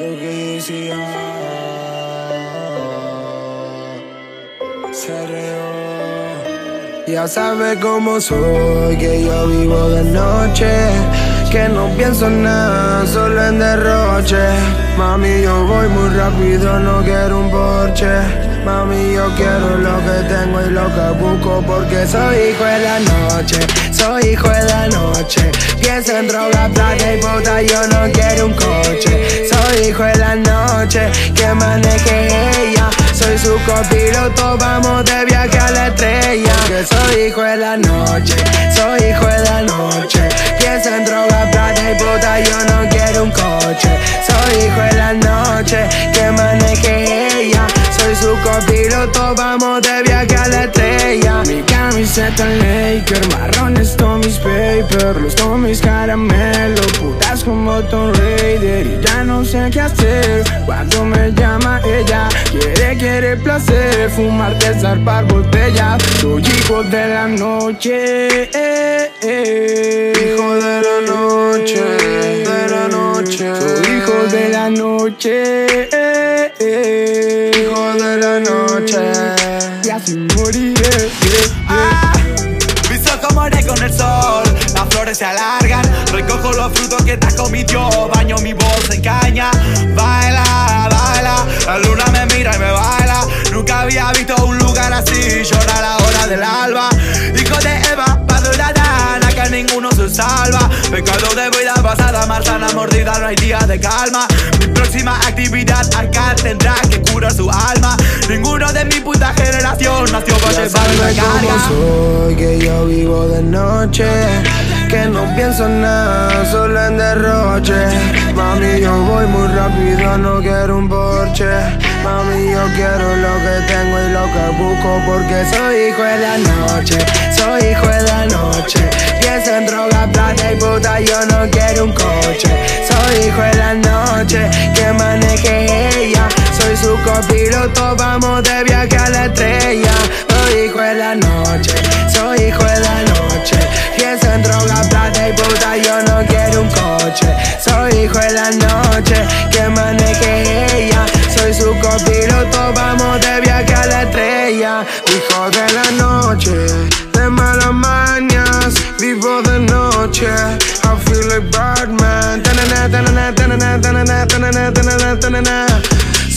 Lo que decía Ya sabe cómo soy, que yo vivo de noche, que no pienso en nada, solo en derroche. Mami, yo voy muy rápido, no quiero un porche. Mami, yo quiero lo que tengo y lo que busco porque soy hijo de la noche, soy hijo de la noche. Pienso en droga, plata y puta, yo no quiero un coche. Soy hijo de la noche, que maneje ella. Soy su copiloto, vamos de viaje a la estrella. Soy hijo de la noche, soy hijo de la noche. Pienso en droga, plata y puta, yo no quiero un coche. Soy hijo de la noche, que maneje ella. Soy su copiloto, vamos de viaje camiseta Laker, marrones Tommy's Paper, los Tommy's caramelo, putas como Tomb Raider y ya no sé qué hacer. Cuando me llama ella, quiere, quiere placer, fumar, desarpar botellas. Soy hijo de la noche, eh, eh. hijo de la noche, de la noche. Soy hijo de la noche, eh, eh. hijo de la noche. Así moriré. yeah, Ah, mueren con el sol, las flores se alargan, recojo los frutos que te comió, baño mi voz en caña, baila, baila, la luna me mira y me baila, nunca había visto un lugar así, llora la hora del alba, hijo de Eva, Adán, acá ninguno se salva, pecado de vida pasada, manzana mordida, no hay día de calma, mi próxima actividad acá tendrá que curar su alma, mi puta generación nació para Ya llevar una sabes cómo carga. soy, que yo vivo de noche Que no pienso en nada, solo en derroche. Mami, yo voy muy rápido, no quiero un porche. Mami, yo quiero lo que tengo y lo que busco Porque soy hijo de la noche, soy hijo de la noche. Pienso en droga, plata y puta, yo no quiero un coche. Soy hijo de la noche, que maneje ella Soy su copiloto, vamos de viaje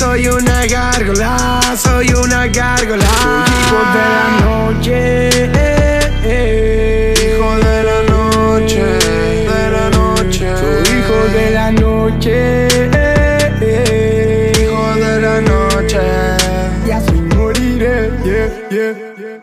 Soy una gárgola, soy una gárgola Soy hijo de la noche. Hijo de la noche, de la noche Soy hijo de la noche. Hijo de la noche Y así moriré, yeah, yeah, yeah.